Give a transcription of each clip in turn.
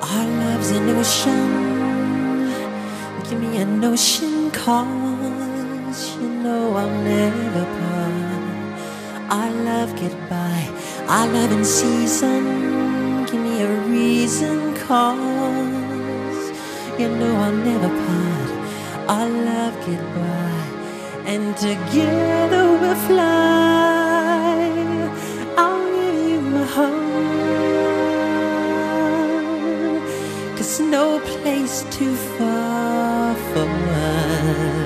Our love's an ocean. Give me an ocean cause you know I'll never part. Our love by. Our love in season. Give me a reason cause you know I'll never part. Our love by. And together we'll fly. Cause no place too far for us.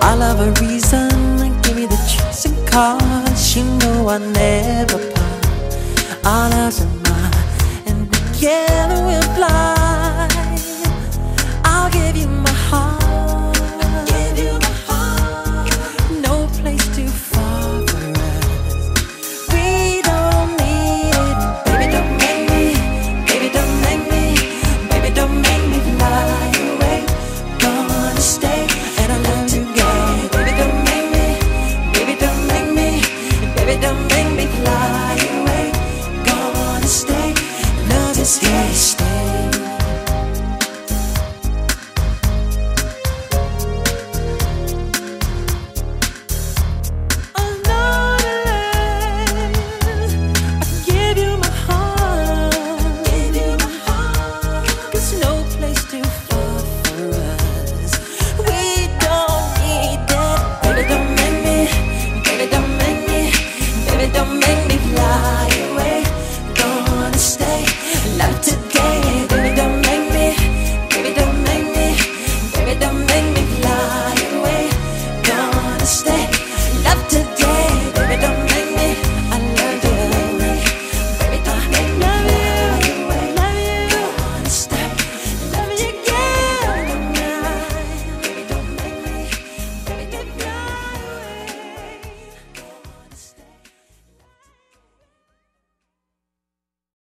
see love a reason. Give me the choice and cause you know I never part. Of a mine, and together we'll fly.